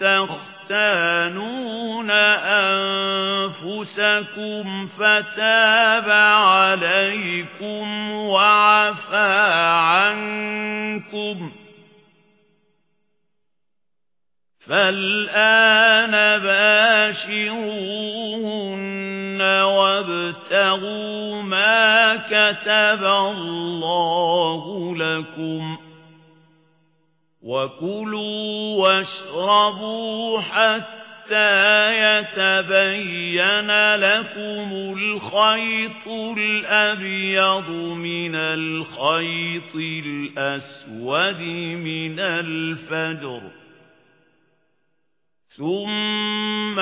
تختانون أنفسكم فتاب عليكم وعفى عنكم فالآن باشروهن وابتغوا ما كتب الله لكم وكلوا واشربوا حتى يتبين لكم الخيط الأبيض من الخيط الأسود من الفجر. ثُمَّ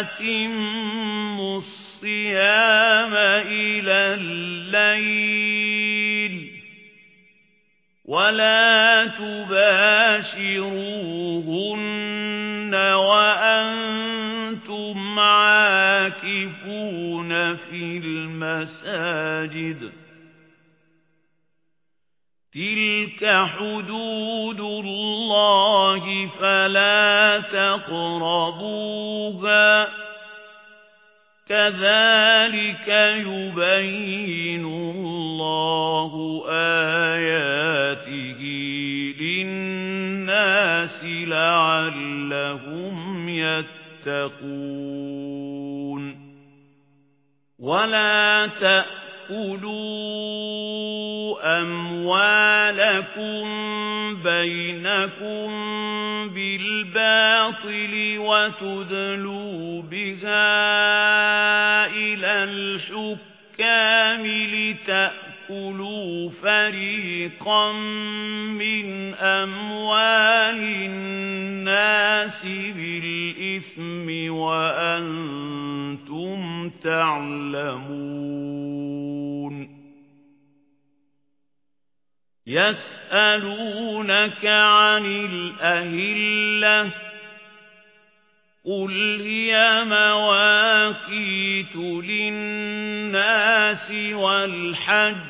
أَتِمُّوا الصِّيَامَ إِلَى اللَّيْلِ وَلَا تُبَاشِرُوهُنَّ وَأَنْتُمْ عَاكِفُونَ فِي الْمَسَاجِدِ تِلْكَ حُدُودُ اللَّهِ فَلَا تَقْرَبُوهَا كَذَلِكَ يُبَيِّنُ اللَّهُ لِلنَّاسِ لَعَلَّهُمْ يَتَّقُونَ. وَلَا تَأْكُلُوا أَمْوَالَكُمْ بَيْنَكُمْ بِالْبَاطِلِ وَتُدْلُوا بِهَا إِلَى الْحُكَّامِ لِتَأْكُلُوا فَرِيقًا مِنْ أَمْوَالِ النَّاسِ بِالْإِثْمِ وَأَنْتُمْ تَعْلَمُونَ يَسْأَلُونَكَ عَنِ الْأَهِلَّةِ قُلْ هِيَ مَوَاقِيتُ لِلنَّاسِ وَالْحَجِّ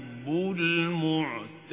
يُحِبُّ الْمُعْتَدِينَ.